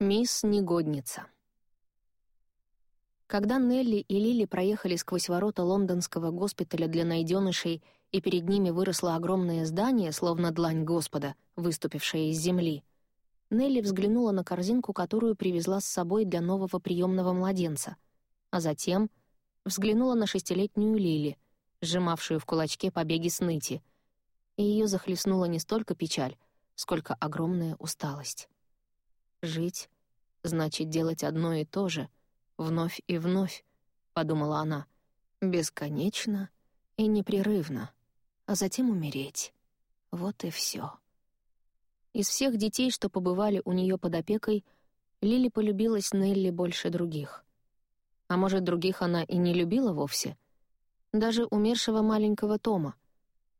Мисс Негодница. Когда Нелли и Лили проехали сквозь ворота лондонского госпиталя для найденышей, и перед ними выросло огромное здание, словно длань Господа, выступившая из земли, Нелли взглянула на корзинку, которую привезла с собой для нового приемного младенца, а затем взглянула на шестилетнюю Лили, сжимавшую в кулачке побеги сныти, и ее захлестнула не столько печаль, сколько огромная усталость. «Жить — значит делать одно и то же, вновь и вновь», — подумала она, — «бесконечно и непрерывно, а затем умереть. Вот и все. Из всех детей, что побывали у нее под опекой, Лили полюбилась Нелли больше других. А может, других она и не любила вовсе? Даже умершего маленького Тома.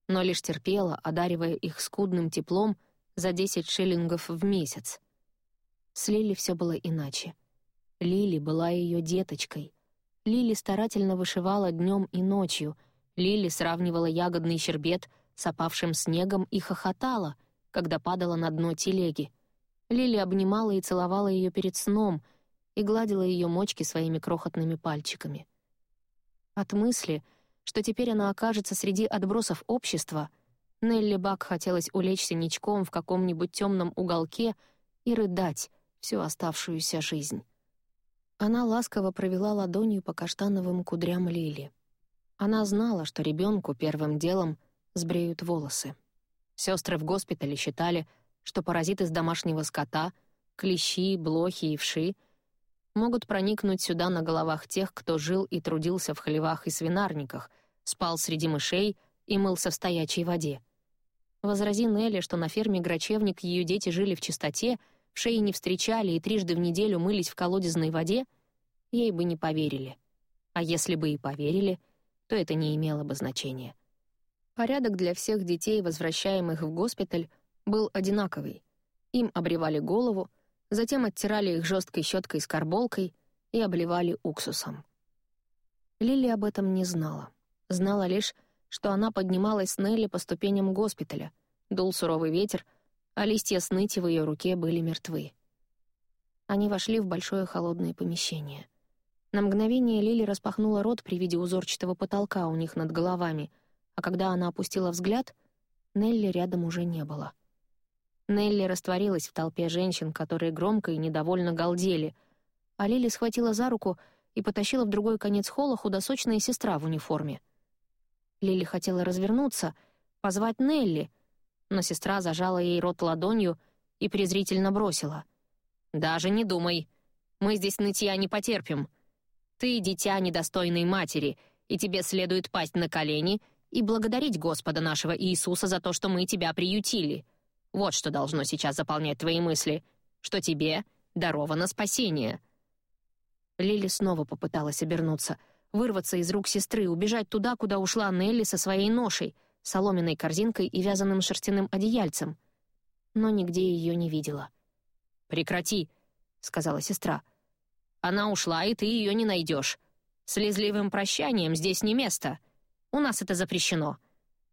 Но лишь терпела, одаривая их скудным теплом за 10 шиллингов в месяц — с Лили все было иначе. Лили была ее деточкой. Лили старательно вышивала днем и ночью. Лили сравнивала ягодный щербет с опавшим снегом и хохотала, когда падала на дно телеги. Лили обнимала и целовала ее перед сном и гладила ее мочки своими крохотными пальчиками. От мысли, что теперь она окажется среди отбросов общества, Нелли Бак хотелось улечься ничком в каком-нибудь темном уголке и рыдать, всю оставшуюся жизнь. Она ласково провела ладонью по каштановым кудрям Лили. Она знала, что ребенку первым делом сбреют волосы. Сестры в госпитале считали, что паразиты с домашнего скота, клещи, блохи и вши могут проникнуть сюда на головах тех, кто жил и трудился в хлевах и свинарниках, спал среди мышей и мылся в стоячей воде. Возрази Нелли, что на ферме Грачевник ее дети жили в чистоте — шеи не встречали и трижды в неделю мылись в колодезной воде, ей бы не поверили. А если бы и поверили, то это не имело бы значения. Порядок для всех детей, возвращаемых в госпиталь, был одинаковый. Им обревали голову, затем оттирали их жесткой щеткой с карболкой и обливали уксусом. Лили об этом не знала. Знала лишь, что она поднималась с Нелли по ступеням госпиталя, дул суровый ветер — а листья сныти в ее руке были мертвы. Они вошли в большое холодное помещение. На мгновение Лили распахнула рот при виде узорчатого потолка у них над головами, а когда она опустила взгляд, Нелли рядом уже не было. Нелли растворилась в толпе женщин, которые громко и недовольно галдели, а Лили схватила за руку и потащила в другой конец холла худосочная сестра в униформе. Лили хотела развернуться, позвать Нелли — но сестра зажала ей рот ладонью и презрительно бросила. «Даже не думай. Мы здесь нытья не потерпим. Ты — дитя недостойной матери, и тебе следует пасть на колени и благодарить Господа нашего Иисуса за то, что мы тебя приютили. Вот что должно сейчас заполнять твои мысли, что тебе даровано спасение». Лили снова попыталась обернуться, вырваться из рук сестры, убежать туда, куда ушла Нелли со своей ношей — соломенной корзинкой и вязаным шерстяным одеяльцем, но нигде ее не видела. «Прекрати», — сказала сестра. «Она ушла, и ты ее не найдешь. Слезливым прощанием здесь не место. У нас это запрещено.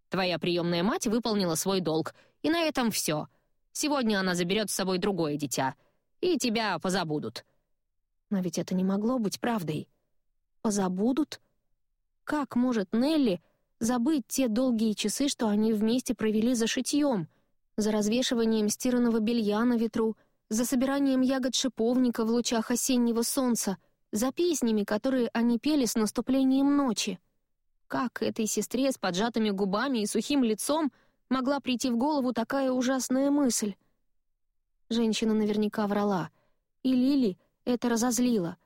Твоя приемная мать выполнила свой долг, и на этом все. Сегодня она заберет с собой другое дитя, и тебя позабудут». Но ведь это не могло быть правдой. «Позабудут?» Как может Нелли забыть те долгие часы, что они вместе провели за шитьем, за развешиванием стиранного белья на ветру, за собиранием ягод шиповника в лучах осеннего солнца, за песнями, которые они пели с наступлением ночи. Как этой сестре с поджатыми губами и сухим лицом могла прийти в голову такая ужасная мысль? Женщина наверняка врала, и Лили это разозлило.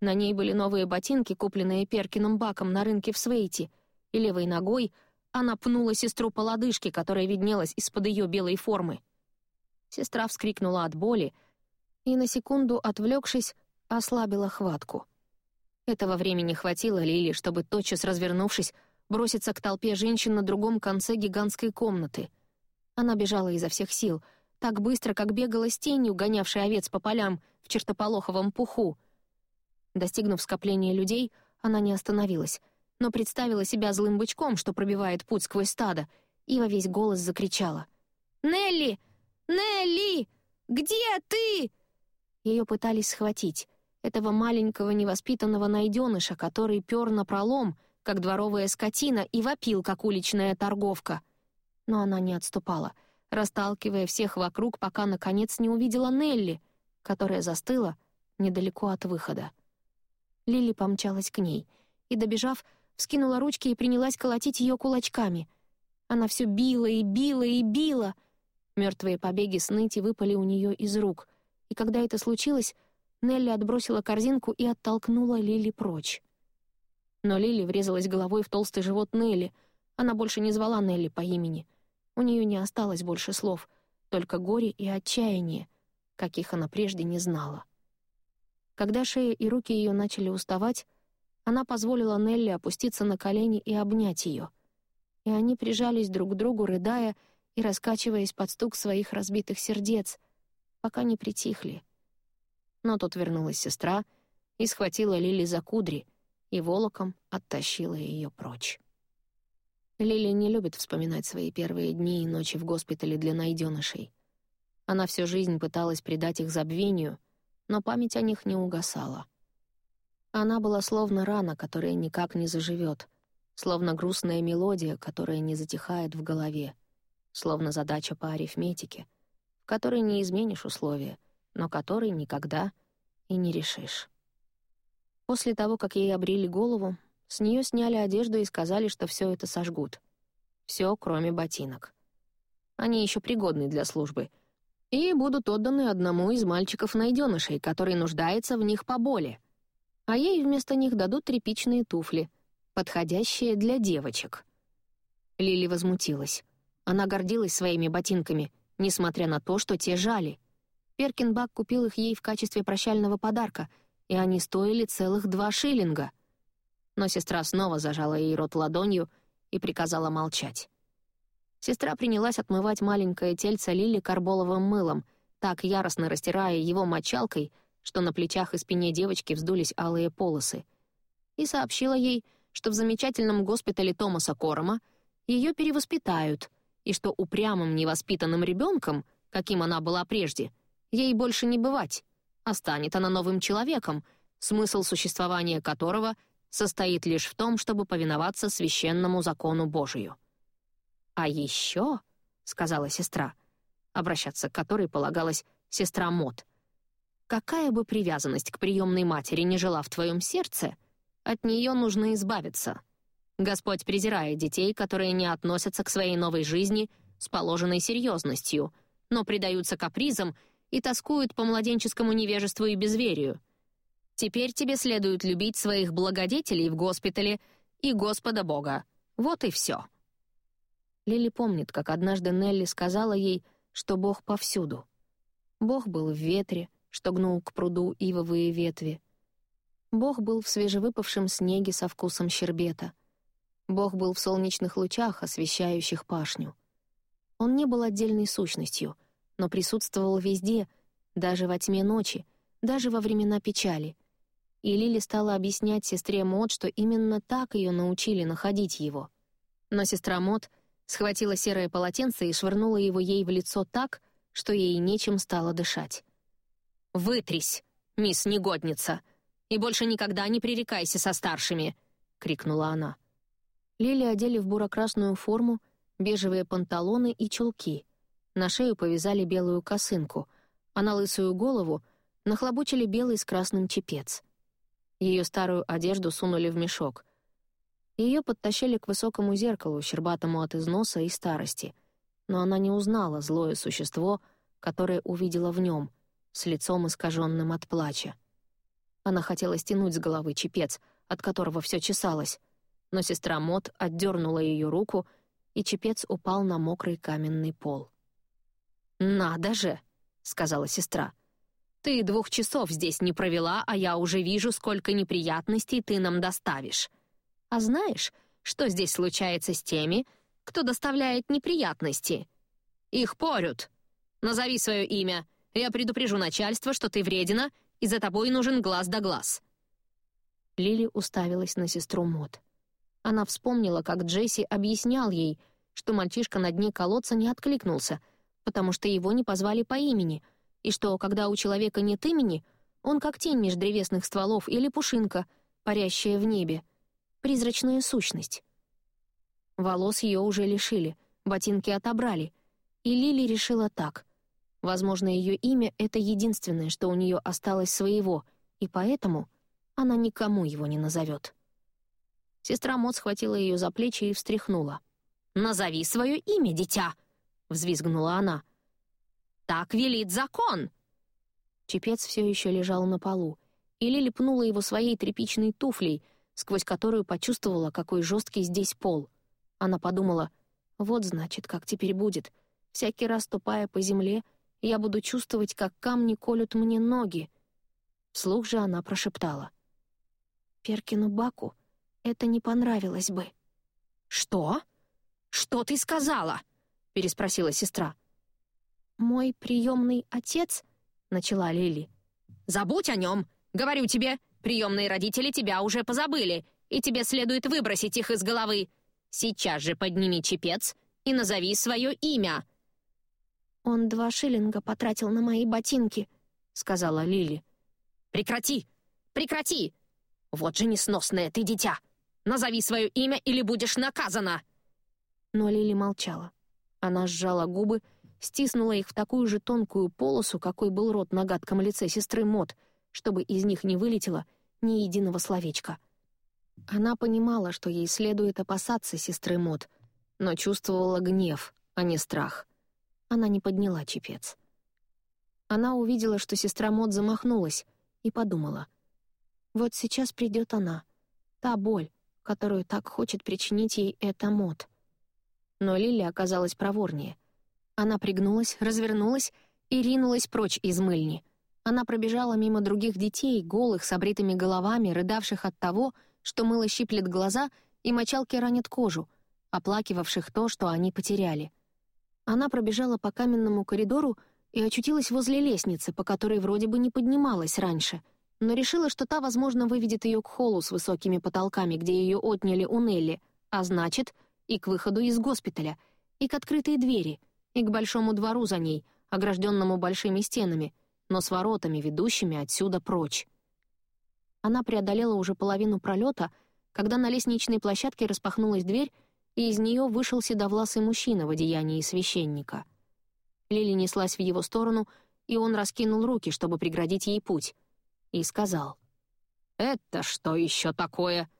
На ней были новые ботинки, купленные Перкиным Баком на рынке в Свейте — и левой ногой она пнула сестру по лодыжке, которая виднелась из-под ее белой формы. Сестра вскрикнула от боли и, на секунду отвлекшись, ослабила хватку. Этого времени хватило Лили, чтобы, тотчас развернувшись, броситься к толпе женщин на другом конце гигантской комнаты. Она бежала изо всех сил, так быстро, как бегала с тенью, гонявшей овец по полям в чертополоховом пуху. Достигнув скопления людей, она не остановилась — но представила себя злым бычком, что пробивает путь сквозь стадо, и во весь голос закричала. «Нелли! Нелли! Где ты?» Ее пытались схватить, этого маленького невоспитанного найденыша, который пер на пролом, как дворовая скотина, и вопил, как уличная торговка. Но она не отступала, расталкивая всех вокруг, пока, наконец, не увидела Нелли, которая застыла недалеко от выхода. Лили помчалась к ней и, добежав, вскинула ручки и принялась колотить ее кулачками. Она все била и била и била. Мертвые побеги с нити выпали у нее из рук, и когда это случилось, Нелли отбросила корзинку и оттолкнула Лили прочь. Но Лили врезалась головой в толстый живот Нелли. Она больше не звала Нелли по имени. У нее не осталось больше слов, только горе и отчаяние, каких она прежде не знала. Когда шея и руки ее начали уставать, она позволила Нелли опуститься на колени и обнять ее. И они прижались друг к другу, рыдая и раскачиваясь под стук своих разбитых сердец, пока не притихли — но тут вернулась сестра и схватила Лили за кудри и волоком оттащила ее прочь. Лили не любит вспоминать свои первые дни и ночи в госпитале для найденышей. Она всю жизнь пыталась предать их забвению, но память о них не угасала. Она была словно рана, которая никак не заживет, словно грустная мелодия, которая не затихает в голове, словно задача по арифметике, в которой не изменишь условия, но который никогда и не решишь. После того, как ей обрили голову, с нее сняли одежду и сказали, что все это сожгут. Все, кроме ботинок. Они еще пригодны для службы и будут отданы одному из мальчиков-найденышей, который нуждается в них по боли. А ей вместо них дадут тряпичные туфли, подходящие для девочек. Лили возмутилась. Она гордилась своими ботинками, несмотря на то, что те жали — Перкинбак купил их ей в качестве прощального подарка, и они стоили целых два шиллинга. Но сестра снова зажала ей рот ладонью и приказала молчать. Сестра принялась отмывать маленькое тельце Лили карболовым мылом, так яростно растирая его мочалкой, что на плечах и спине девочки вздулись алые полосы, и сообщила ей, что в замечательном госпитале Томаса Корома ее перевоспитают, и что упрямым невоспитанным ребенком, каким она была прежде — Ей больше не бывать, а станет она новым человеком, смысл существования которого состоит лишь в том, чтобы повиноваться священному закону Божию. «А еще», — сказала сестра, обращаться к которой полагалась сестра Мот, «какая бы привязанность к приемной матери не жила в твоем сердце, от нее нужно избавиться. Господь презирает детей, которые не относятся к своей новой жизни с положенной серьезностью, но предаются капризам и тоскуют по младенческому невежеству и безверию. Теперь тебе следует любить своих благодетелей в госпитале и Господа Бога. Вот и все. Лили помнит, как однажды Нелли сказала ей, что Бог повсюду. Бог был в ветре, что гнул к пруду ивовые ветви. Бог был в свежевыпавшем снеге со вкусом щербета. Бог был в солнечных лучах, освещающих пашню. Он не был отдельной сущностью — но присутствовал везде, даже во тьме ночи, даже во времена печали. И Лили стала объяснять сестре Мод, что именно так ее научили находить его. Но сестра Мод схватила серое полотенце и швырнула его ей в лицо так, что ей нечем стало дышать. «Вытрись, мисс негодница, и больше никогда не пререкайся со старшими!» — крикнула она. Лили одели в буро-красную форму, бежевые панталоны и чулки — на шею повязали белую косынку, а на лысую голову нахлобучили белый с красным чепец. Ее старую одежду сунули в мешок. Ее подтащили к высокому зеркалу, щербатому от износа и старости, но она не узнала злое существо, которое увидела в нем, с лицом искаженным от плача. Она хотела стянуть с головы чепец, от которого все чесалось, но сестра Мот отдернула ее руку, и чепец упал на мокрый каменный пол. «Надо же!» — сказала сестра. «Ты двух часов здесь не провела, а я уже вижу, сколько неприятностей ты нам доставишь. А знаешь, что здесь случается с теми, кто доставляет неприятности? Их порют. Назови свое имя. Я предупрежу начальство, что ты вредина, и за тобой нужен глаз да глаз». Лили уставилась на сестру Мот. Она вспомнила, как Джесси объяснял ей, что мальчишка на дне колодца не откликнулся — потому что его не позвали по имени, и что, когда у человека нет имени, он как тень меж древесных стволов или пушинка, парящая в небе, призрачная сущность. Волос ее уже лишили, ботинки отобрали, и Лили решила так. Возможно, ее имя — это единственное, что у нее осталось своего, и поэтому она никому его не назовет. Сестра Мот схватила ее за плечи и встряхнула. «Назови свое имя, дитя!» — взвизгнула она. «Так велит закон!» Чепец все еще лежал на полу, и Лили пнула его своей тряпичной туфлей, сквозь которую почувствовала, какой жесткий здесь пол. Она подумала, вот значит, как теперь будет. Всякий раз, ступая по земле, я буду чувствовать, как камни колют мне ноги. Вслух же она прошептала. Перкину Баку это не понравилось бы. «Что? Что ты сказала?» — переспросила сестра. «Мой приемный отец...» — начала Лили. «Забудь о нем! Говорю тебе, приемные родители тебя уже позабыли, и тебе следует выбросить их из головы. Сейчас же подними чепец и назови свое имя!» «Он два шиллинга потратил на мои ботинки», — сказала Лили. «Прекрати! Прекрати! Вот же несносное ты дитя! Назови свое имя или будешь наказана!» Но Лили молчала. Она сжала губы, стиснула их в такую же тонкую полосу, какой был рот на гадком лице сестры Мот, чтобы из них не вылетело ни единого словечка. Она понимала, что ей следует опасаться сестры Мот, но чувствовала гнев, а не страх. Она не подняла чепец. Она увидела, что сестра Мот замахнулась, и подумала. Вот сейчас придет она. Та боль, которую так хочет причинить ей эта Мот. Но Лили оказалась проворнее. Она пригнулась, развернулась и ринулась прочь из мыльни. Она пробежала мимо других детей, голых, с обритыми головами, рыдавших от того, что мыло щиплет глаза и мочалки ранят кожу, оплакивавших то, что они потеряли. Она пробежала по каменному коридору и очутилась возле лестницы, по которой вроде бы не поднималась раньше, но решила, что та, возможно, выведет ее к холлу с высокими потолками, где ее отняли у Нелли, а значит, и к выходу из госпиталя, и к открытой двери, и к большому двору за ней, огражденному большими стенами, но с воротами, ведущими отсюда прочь. Она преодолела уже половину пролета, когда на лестничной площадке распахнулась дверь, и из нее вышел седовласый мужчина в одеянии священника. Лили неслась в его сторону, и он раскинул руки, чтобы преградить ей путь, и сказал. «Это что еще такое?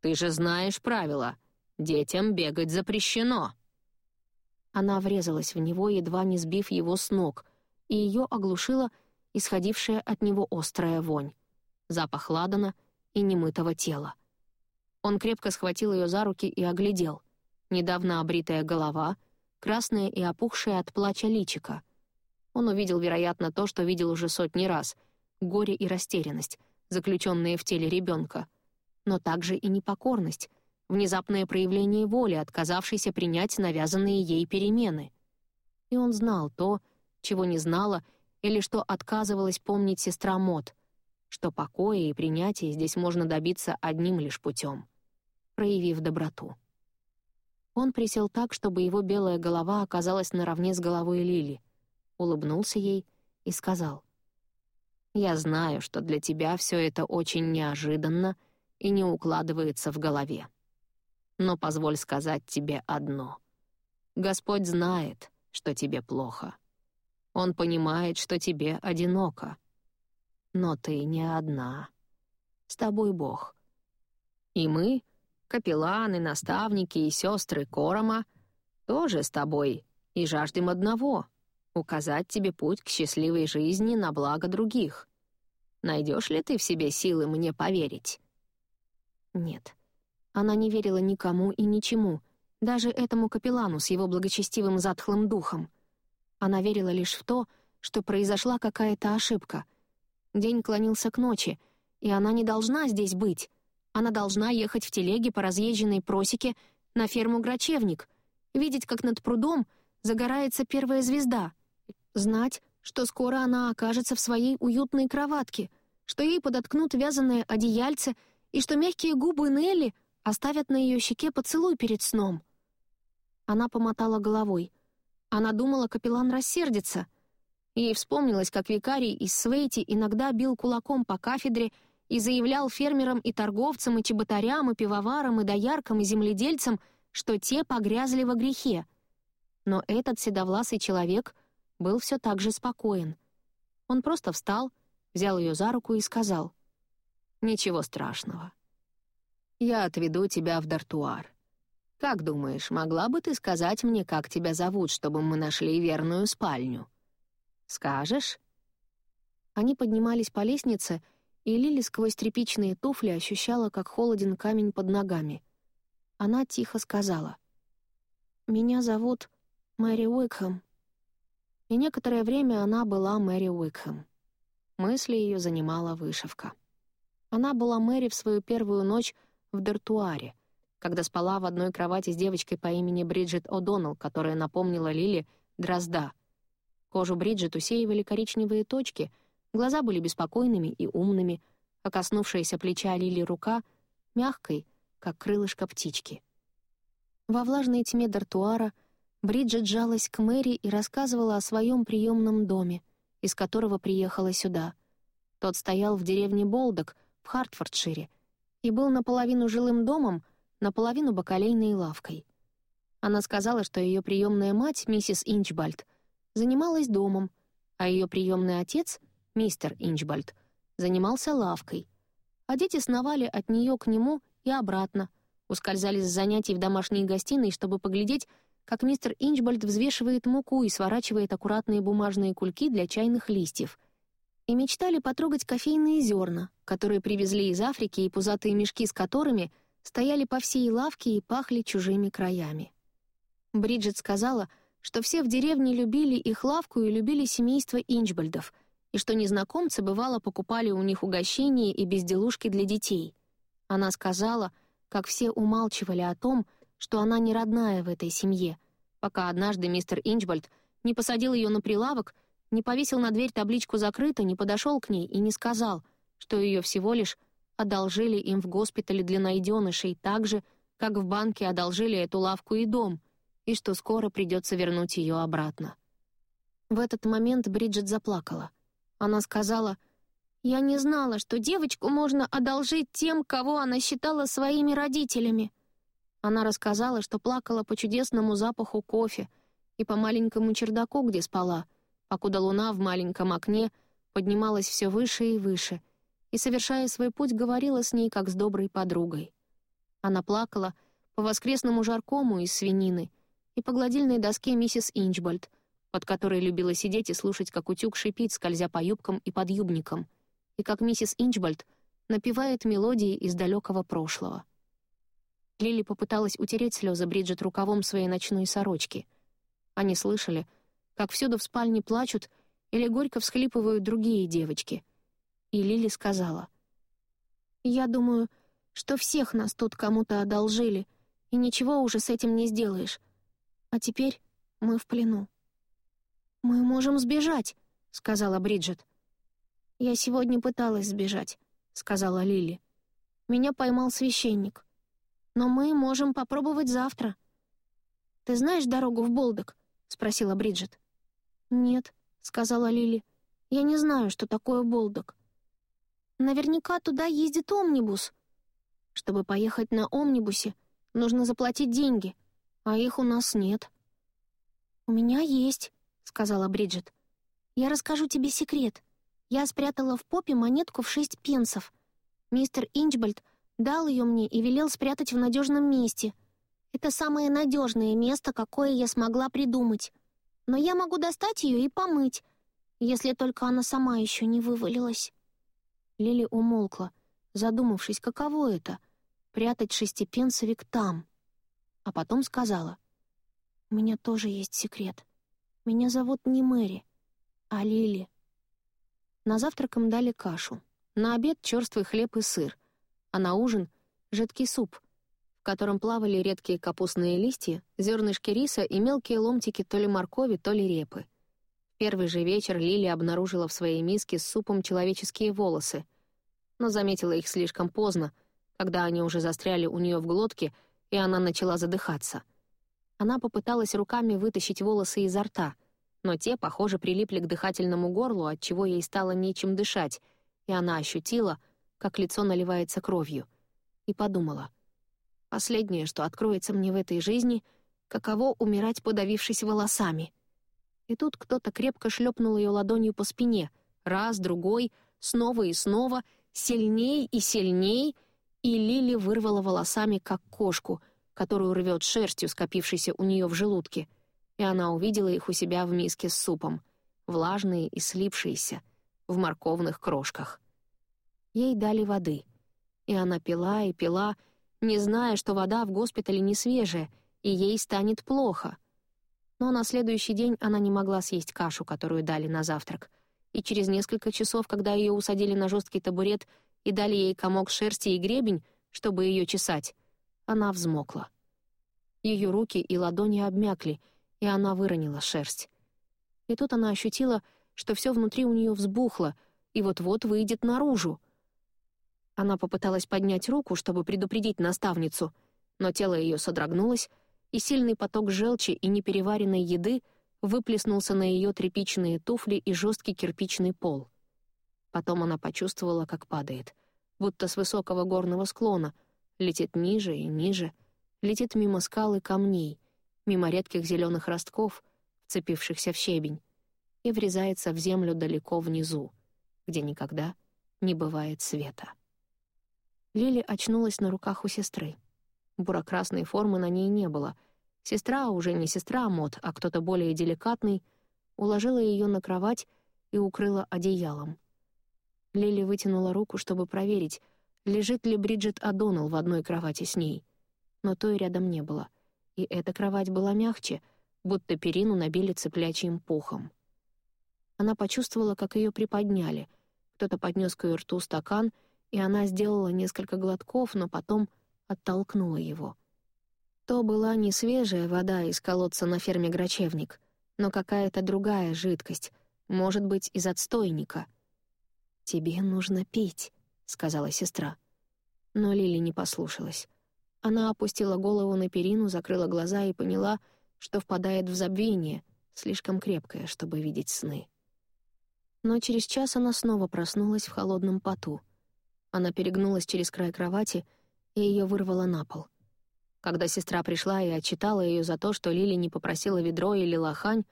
Ты же знаешь правила. Детям бегать запрещено». Она врезалась в него, едва не сбив его с ног, и ее оглушила исходившая от него острая вонь запах ладана и немытого тела. Он крепко схватил ее за руки и оглядел. Недавно обритая голова, красная и опухшая от плача личика. Он увидел, вероятно, то, что видел уже сотни раз — горе и растерянность, заключенные в теле ребенка. Но также и непокорность, внезапное проявление воли, отказавшейся принять навязанные ей перемены. И он знал то, чего не знала или что отказывалась помнить сестра Мот — что покоя и принятия здесь можно добиться одним лишь путем — проявив доброту. Он присел так, чтобы его белая голова оказалась наравне с головой Лили, улыбнулся ей и сказал, «Я знаю, что для тебя все это очень неожиданно и не укладывается в голове. Но позволь сказать тебе одно. Господь знает, что тебе плохо. Он понимает, что тебе одиноко, но ты не одна. С тобой Бог. И мы, капелланы, наставники и сестры Корома, тоже с тобой и жаждем одного — указать тебе путь к счастливой жизни на благо других. Найдешь ли ты в себе силы мне поверить?» Нет. Она не верила никому и ничему, даже этому капеллану с его благочестивым затхлым духом. Она верила лишь в то, что произошла какая-то ошибка, День клонился к ночи, и она не должна здесь быть. Она должна ехать в телеге по разъезженной просеке на ферму Грачевник, видеть, как над прудом загорается первая звезда, знать, что скоро она окажется в своей уютной кроватке, что ей подоткнут вязаное одеяльце и что мягкие губы Нелли оставят на ее щеке поцелуй перед сном. Она помотала головой. Она думала, капеллан рассердится. Ей вспомнилось, как викарий из Свейти иногда бил кулаком по кафедре и заявлял фермерам и торговцам, и чеботарям, и пивоварам, и дояркам, и земледельцам, что те погрязли во грехе. Но этот седовласый человек был все так же спокоен. Он просто встал, взял ее за руку и сказал, «Ничего страшного. Я отведу тебя в дартуар. Как думаешь, могла бы ты сказать мне, как тебя зовут, чтобы мы нашли верную спальню? Скажешь?» Они поднимались по лестнице, и Лили сквозь тряпичные туфли ощущала, как холоден камень под ногами. Она тихо сказала, «Меня зовут Мэри Уикхэм». И некоторое время она была Мэри Уикхэм. Мысли ее занимала вышивка. Она была Мэри в свою первую ночь в Дартуаре, когда спала в одной кровати с девочкой по имени Бриджит О'Доннелл, которая напомнила Лили дрозда. Кожу Бриджит усеивали коричневые точки, глаза были беспокойными и умными, а коснувшаяся плеча Лили рука — мягкой, как крылышко птички. Во влажной тьме Дартуара Бриджит жалась к Мэри и рассказывала о своем приемном доме — из которого приехала сюда. Тот стоял в деревне Болдок в Хартфордшире и был наполовину жилым домом, наполовину бакалейной лавкой. Она сказала, что ее приемная мать, миссис Инчбальд, занималась домом, а ее приемный отец, мистер Инчбальд, занимался лавкой, а дети сновали от нее к нему и обратно, ускользали с занятий в домашней гостиной, чтобы поглядеть, как мистер Инчбольд взвешивает муку и сворачивает аккуратные бумажные кульки для чайных листьев. И мечтали потрогать кофейные зерна, которые привезли из Африки и пузатые мешки с которыми стояли по всей лавке и пахли чужими краями. Бриджит сказала, что все в деревне любили их лавку и любили семейство Инчбольдов, и что незнакомцы, бывало, покупали у них угощения и безделушки для детей. Она сказала, как все умалчивали о том, что она не родная в этой семье, пока однажды мистер Инчбольд не посадил ее на прилавок, не повесил на дверь табличку «Закрыто», не подошел к ней и не сказал, что ее всего лишь одолжили им в госпитале для найденышей так же, как в банке одолжили эту лавку и дом, и что скоро придется вернуть ее обратно. В этот момент Бриджит заплакала. Она сказала, «Я не знала, что девочку можно одолжить тем, кого она считала своими родителями». Она рассказала, что плакала по чудесному запаху кофе и по маленькому чердаку, где спала, покуда луна в маленьком окне поднималась все выше и выше, и, совершая свой путь, говорила с ней, как с доброй подругой. Она плакала по воскресному жаркому из свинины и по гладильной доске миссис Инчбольд, под которой любила сидеть и слушать, как утюг шипит, скользя по юбкам и подъюбникам, и как миссис Инчбольд напевает мелодии из далекого прошлого — Лили попыталась утереть слезы Бриджит рукавом своей ночной сорочки. Они слышали, как всюду в спальне плачут или горько всхлипывают другие девочки. И Лили сказала, «Я думаю, что всех нас тут кому-то одолжили, и ничего уже с этим не сделаешь. А теперь мы в плену». «Мы можем сбежать», — сказала Бриджит. «Я сегодня пыталась сбежать», — сказала Лили. «Меня поймал священник но мы можем попробовать завтра». «Ты знаешь дорогу в Болдок?» — спросила Бриджит. «Нет», — сказала Лили. «Я не знаю, что такое Болдок». «Наверняка туда ездит омнибус». «Чтобы поехать на омнибусе, нужно заплатить деньги, а их у нас нет». «У меня есть», — сказала Бриджит. «Я расскажу тебе секрет. Я спрятала в попе монетку в шесть пенсов. Мистер Инчбольд Дал ее мне и велел спрятать в надежном месте. Это самое надежное место, какое я смогла придумать. Но я могу достать ее и помыть, если только она сама еще не вывалилась. Лили умолкла, задумавшись, каково это — прятать шестипенсовик там. А потом сказала, «У меня тоже есть секрет. Меня зовут не Мэри, а Лили». На завтрак им дали кашу, на обед — черствый хлеб и сыр, а на ужин — жидкий суп, в котором плавали редкие капустные листья, зернышки риса и мелкие ломтики то ли моркови, то ли репы. В первый же вечер Лили обнаружила в своей миске с супом человеческие волосы, но заметила их слишком поздно, когда они уже застряли у нее в глотке, и она начала задыхаться. Она попыталась руками вытащить волосы изо рта, но те, похоже, прилипли к дыхательному горлу, отчего ей стало нечем дышать, и она ощутила, как лицо наливается кровью, и подумала, «Последнее, что откроется мне в этой жизни, каково умирать, подавившись волосами». И тут кто-то крепко шлепнул ее ладонью по спине, раз, другой, снова и снова, сильней и сильней, и Лили вырвала волосами, как кошку, которую рвет шерстью, скопившейся у нее в желудке — и она увидела их у себя в миске с супом, влажные и слипшиеся, в морковных крошках. Ей дали воды, и она пила и пила, не зная, что вода в госпитале не свежая, и ей станет плохо. Но на следующий день она не могла съесть кашу, которую дали на завтрак, и через несколько часов, когда ее усадили на жесткий табурет и дали ей комок шерсти и гребень, чтобы ее чесать, она взмокла. Ее руки и ладони обмякли — и она выронила шерсть. И тут она ощутила, что все внутри у нее взбухло и вот-вот выйдет наружу. Она попыталась поднять руку, чтобы предупредить наставницу, но тело ее содрогнулось, и сильный поток желчи и непереваренной еды выплеснулся на ее тряпичные туфли и жесткий кирпичный пол. Потом она почувствовала, как падает, будто с высокого горного склона, летит ниже и ниже, летит мимо скал и камней, мимо редких зеленых ростков, вцепившихся в щебень, и врезается в землю далеко внизу, где никогда не бывает света. Лили очнулась на руках у сестры. Бурокрасной формы на ней не было. Сестра, уже не сестра Мот, а кто-то более деликатный, уложила ее на кровать и укрыла одеялом. Лили вытянула руку, чтобы проверить, лежит ли Бриджит Адоннелл в одной кровати с ней. Но той рядом не было — и эта кровать была мягче, будто перину набили цыплячьим пухом. Она почувствовала, как ее приподняли. Кто-то поднес к ее рту стакан, и она сделала несколько глотков, но потом оттолкнула его. То была не свежая вода из колодца на ферме Грачевник, но какая-то другая жидкость, может быть, из отстойника. «Тебе нужно пить», — сказала сестра. Но Лили не послушалась. Она опустила голову на перину, закрыла глаза и поняла, что впадает в забвение, слишком крепкое, чтобы видеть сны. Но через час она снова проснулась в холодном поту. Она перегнулась через край кровати, и ее вырвало на пол. Когда сестра пришла и отчитала ее за то, что Лили не попросила ведро или лохань,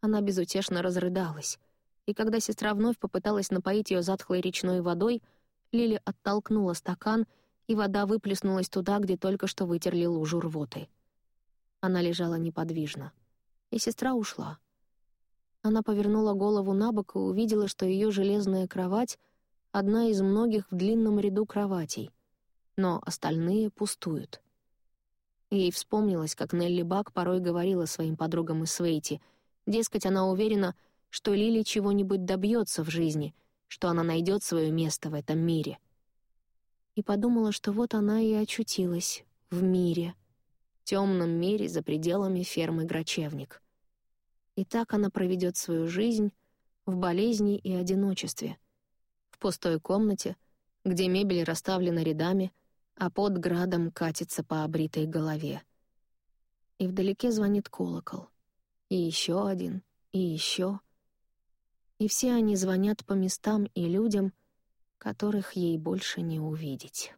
она безутешно разрыдалась. И когда сестра вновь попыталась напоить ее затхлой речной водой, Лили оттолкнула стакан — и вода выплеснулась туда, где только что вытерли лужу рвоты. Она лежала неподвижно, и сестра ушла. Она повернула голову на бок и увидела, что ее железная кровать — одна из многих в длинном ряду кроватей, но остальные пустуют. Ей вспомнилось, как Нелли Бак порой говорила своим подругам из Свейти, дескать, она уверена, что Лили чего-нибудь добьется в жизни, что она найдет свое место в этом мире — и подумала, что вот она и очутилась в мире, темном мире за пределами фермы Грачевник. И так она проведет свою жизнь в болезни и одиночестве, в пустой комнате, где мебель расставлена рядами, а под градом катится по обритой голове. И вдалеке звонит колокол. И еще один, и еще. И все они звонят по местам и людям — которых ей больше не увидеть.